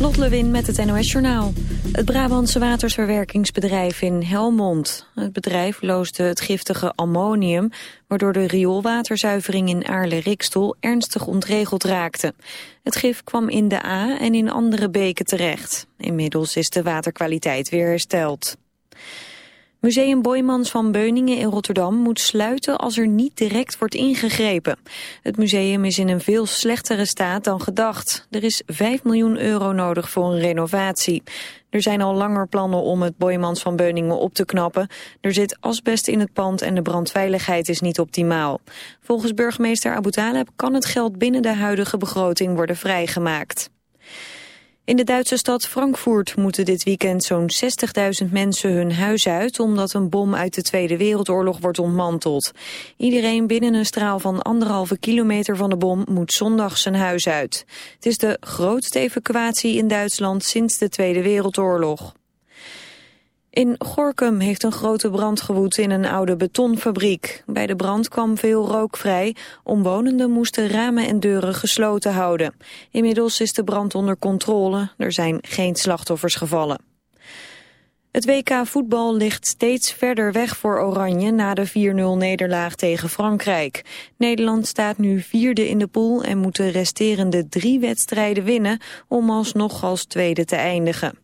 Lot Lewin met het NOS Journaal. Het Brabantse watersverwerkingsbedrijf in Helmond. Het bedrijf loosde het giftige ammonium... waardoor de rioolwaterzuivering in Aarle-Rikstel ernstig ontregeld raakte. Het gif kwam in de A en in andere beken terecht. Inmiddels is de waterkwaliteit weer hersteld. Museum Boymans van Beuningen in Rotterdam moet sluiten als er niet direct wordt ingegrepen. Het museum is in een veel slechtere staat dan gedacht. Er is 5 miljoen euro nodig voor een renovatie. Er zijn al langer plannen om het Boymans van Beuningen op te knappen. Er zit asbest in het pand en de brandveiligheid is niet optimaal. Volgens burgemeester Abu Taleb kan het geld binnen de huidige begroting worden vrijgemaakt. In de Duitse stad Frankfurt moeten dit weekend zo'n 60.000 mensen hun huis uit... omdat een bom uit de Tweede Wereldoorlog wordt ontmanteld. Iedereen binnen een straal van anderhalve kilometer van de bom moet zondag zijn huis uit. Het is de grootste evacuatie in Duitsland sinds de Tweede Wereldoorlog. In Gorkum heeft een grote brand gewoed in een oude betonfabriek. Bij de brand kwam veel rook vrij. Omwonenden moesten ramen en deuren gesloten houden. Inmiddels is de brand onder controle. Er zijn geen slachtoffers gevallen. Het WK voetbal ligt steeds verder weg voor Oranje na de 4-0 nederlaag tegen Frankrijk. Nederland staat nu vierde in de pool en moet de resterende drie wedstrijden winnen om alsnog als tweede te eindigen.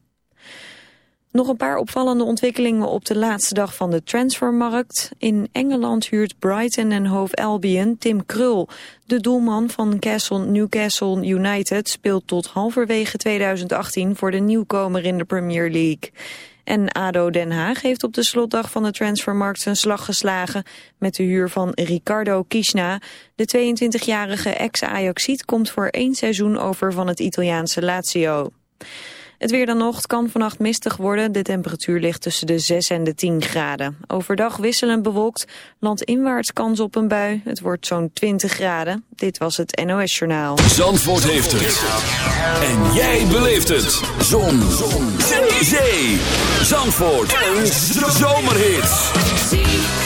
Nog een paar opvallende ontwikkelingen op de laatste dag van de transfermarkt. In Engeland huurt Brighton en Hove Albion Tim Krul. De doelman van Castle, Newcastle United speelt tot halverwege 2018 voor de nieuwkomer in de Premier League. En ADO Den Haag heeft op de slotdag van de transfermarkt zijn slag geslagen met de huur van Ricardo Kishna. De 22-jarige ex-Ajaxiet komt voor één seizoen over van het Italiaanse Lazio. Het weer dan nog, kan vannacht mistig worden. De temperatuur ligt tussen de 6 en de 10 graden. Overdag wisselend bewolkt, landinwaarts kans op een bui. Het wordt zo'n 20 graden. Dit was het NOS Journaal. Zandvoort heeft het. En jij beleeft het. Zon. Zon. Zee. Zandvoort. Een zomerhit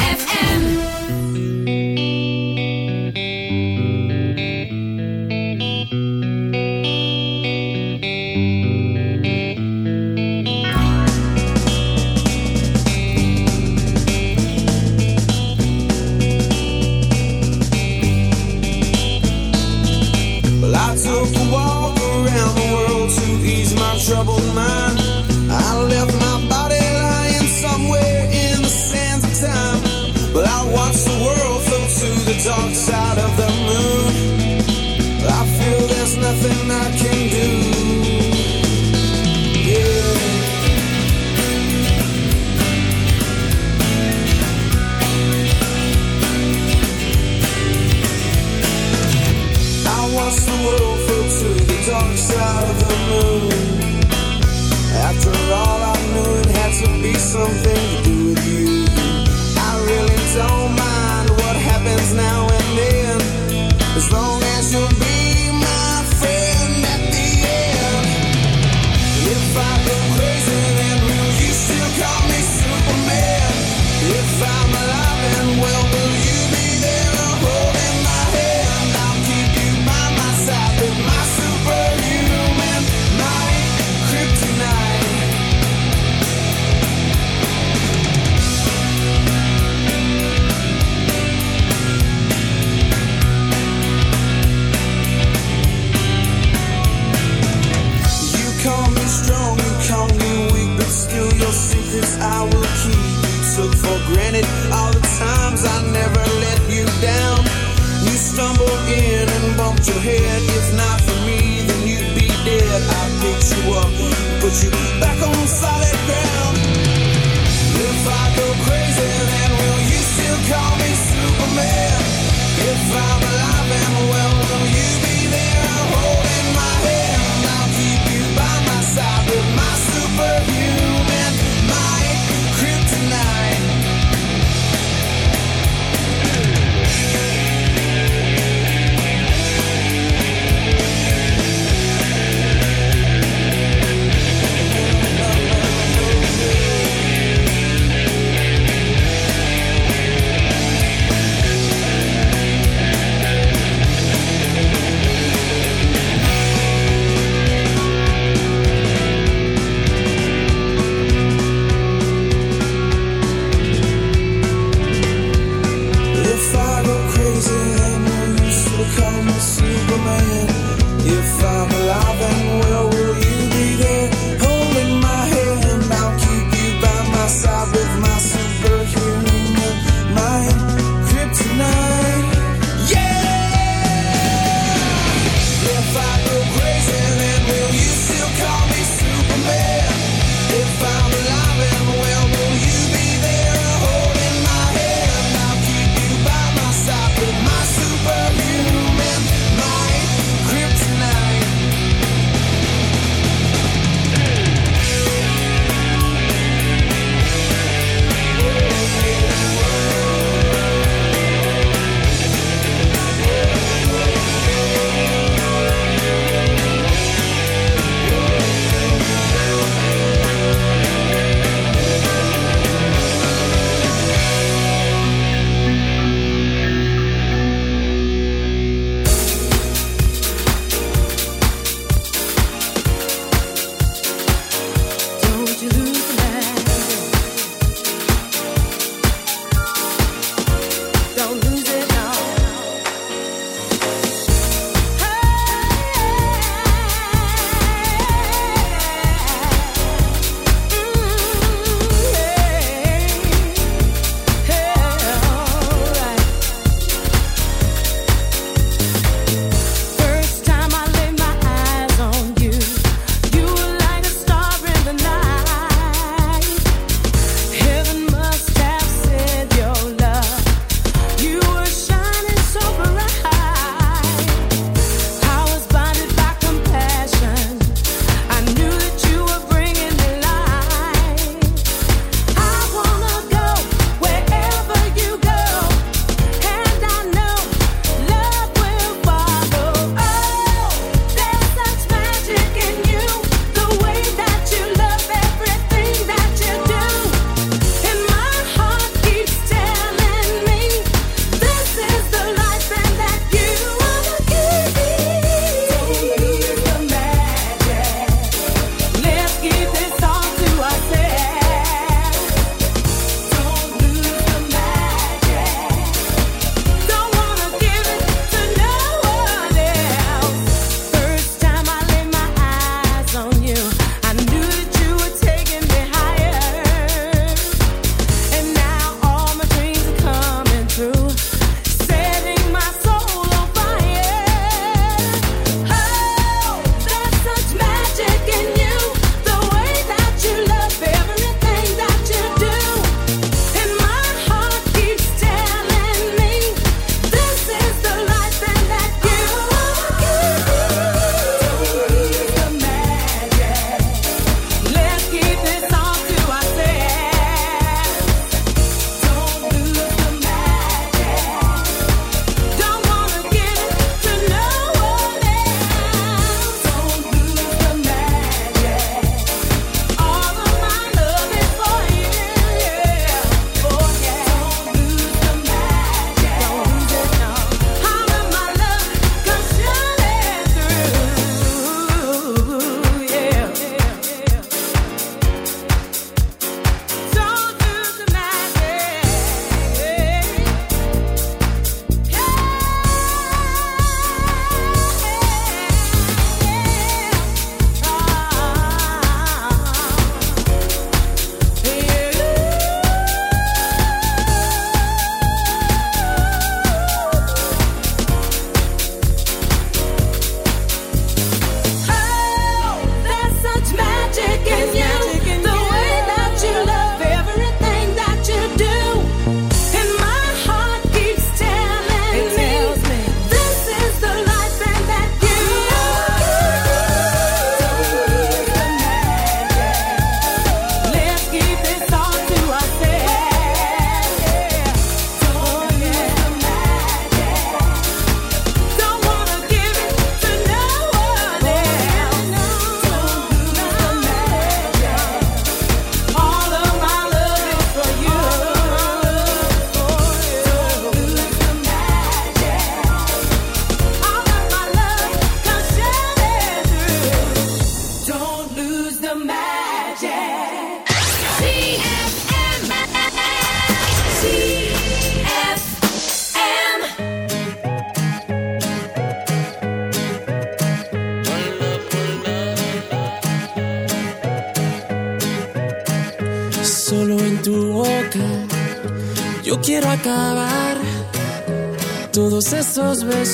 bumped your head. If not for me, then you'd be dead. I picked you up, put you back on solid ground. If I go crazy, then will you still call me?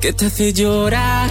que te hace llorar.